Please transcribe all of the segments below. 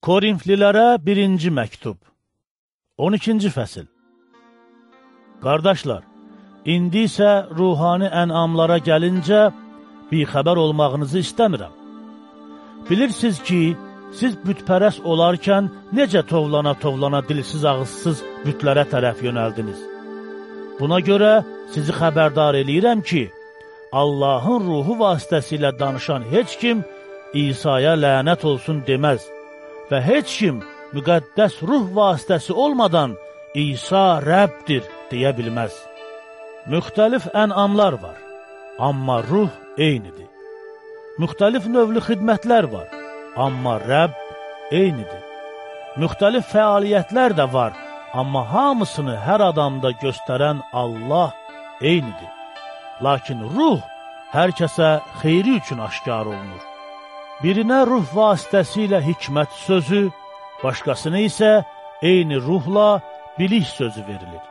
Korinflilərə birinci məktub 12-ci fəsil Qardaşlar, indi isə ruhani ənamlara gəlincə, bixəbər olmağınızı istəmirəm. Bilirsiniz ki, siz bütpərəs olarkən necə tovlana-tovlana dilsiz ağızsız bütlərə tərəf yönəldiniz. Buna görə sizi xəbərdar eləyirəm ki, Allahın ruhu vasitəsilə danışan heç kim İsa'ya lənət olsun deməz və heç kim müqəddəs ruh vasitəsi olmadan İsa Rəbdir deyə bilməz. Müxtəlif ənamlar var, amma ruh eynidir. Müxtəlif növlü xidmətlər var, amma Rəbb eynidir. Müxtəlif fəaliyyətlər də var, amma hamısını hər adamda göstərən Allah eynidir. Lakin ruh hər kəsə xeyri üçün aşkar olunur. Birinə ruh vasitəsilə hikmət sözü, başqasına isə eyni ruhla bilik sözü verilir.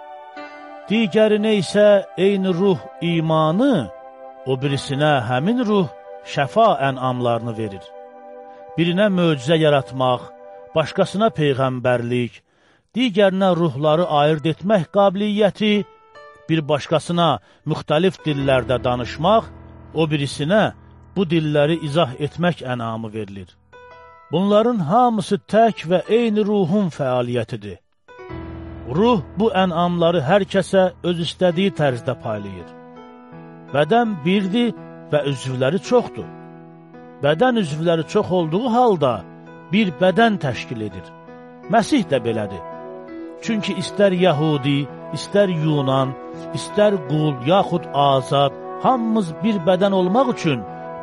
Digərinə isə eyni ruh imanı, o birisinə həmin ruh şəfa ənamlarını verir. Birinə möcüzə yaratmaq, başqasına peyğəmbərlik, digərinə ruhları ayırt etmək qabiliyyəti, bir başqasına müxtəlif dillərdə danışmaq, o birisinə bu dilləri izah etmək ənamı verilir. Bunların hamısı tək və eyni ruhun fəaliyyətidir. Ruh bu ənamları hər kəsə öz istədiyi tərzdə paylayır. Bədən birdir və üzvləri çoxdur. Bədən üzvləri çox olduğu halda bir bədən təşkil edir. Məsih də belədir. Çünki istər Yahudi, istər Yunan, istər qul, yaxud azad, hamımız bir bədən olmaq üçün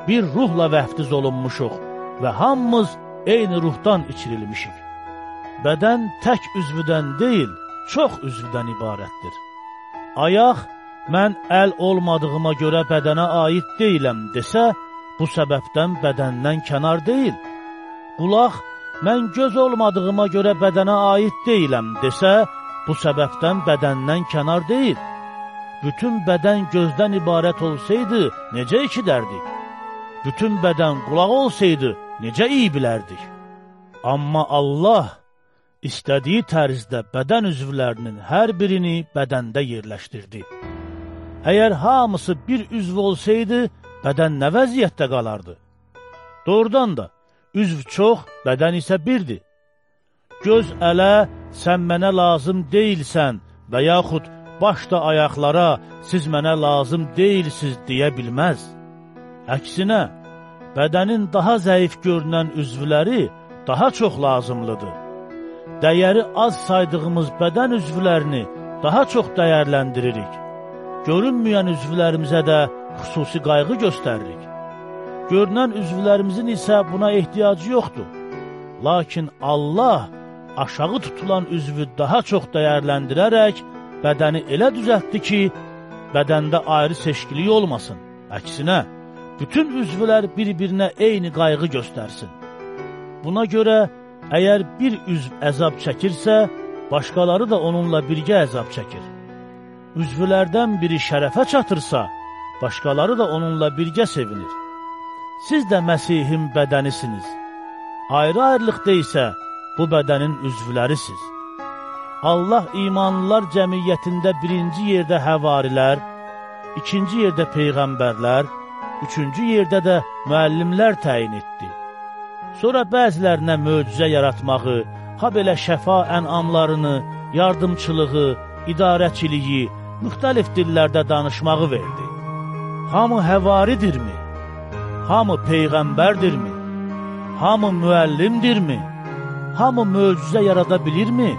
bir ruhla vəftiz olunmuşuq və hamımız eyni ruhdan içirilmişik. Bədən tək üzvüdən deyil, çox üzvüdən ibarətdir. Ayaq, mən əl olmadığıma görə bədənə aid deyiləm desə, bu səbəbdən bədəndən kənar deyil. Qulaq, mən göz olmadığıma görə bədənə aid deyiləm desə, bu səbəbdən bədəndən kənar deyil. Bütün bədən gözdən ibarət olsaydı, necə iki dərdik? Bütün bədən qulaq olsaydı, necə iyi bilərdik? Amma Allah istədiyi tərzdə bədən üzvlərinin hər birini bədəndə yerləşdirdi. Əgər hamısı bir üzv olsaydı, bədən nə vəziyyətdə qalardı? Doğrudan da, üzv çox, bədən isə birdir. Göz ələ, sən mənə lazım deyilsən və yaxud baş da ayaqlara, siz mənə lazım deyilsiz deyə bilməz. Əksinə, bədənin daha zəif görünən üzvləri daha çox lazımlıdır. Dəyəri az saydığımız bədən üzvlərini daha çox dəyərləndiririk. Görünməyən üzvlərimizə də xüsusi qayğı göstəririk. Görünən üzvlərimizin isə buna ehtiyacı yoxdur. Lakin Allah aşağı tutulan üzvü daha çox dəyərləndirərək bədəni elə düzəltdi ki, bədəndə ayrı seçkilik olmasın. Əksinə, bütün üzvlər bir-birinə eyni qayğı göstərsin. Buna görə, əgər bir üzv əzab çəkirsə, başqaları da onunla birgə əzab çəkir. Üzvlərdən biri şərəfə çatırsa, başqaları da onunla birgə sevinir. Siz də Məsihin bədənisiniz. Ayrı-ayrılıqda isə bu bədənin üzvlərisiz. Allah imanlılar cəmiyyətində birinci yerdə həvarilər, ikinci yerdə peyğəmbərlər, üçüncü yerdə də müəllimlər təyin etdi. Sonra bəzilərinə möcüzə yaratmağı, ha belə şəfa ənamlarını, yardımçılığı, idarəçiliyi, müxtəlif dillərdə danışmağı verdi. Hamı həvaridirmi? Hamı peyğəmbərdirmi? Hamı müəllimdirmi? Hamı möcüzə yarada bilirmi?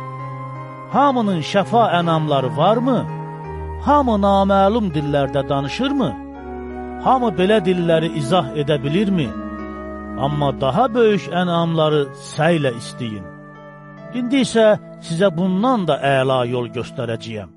Hamının şəfa ənamları varmı? Hamı naməlum dillərdə danışırmı? Hamı belə dilləri izah edə bilirmi? Amma daha böyük ənamları səylə istəyin. İndi isə sizə bundan da əla yol göstərəcəyəm.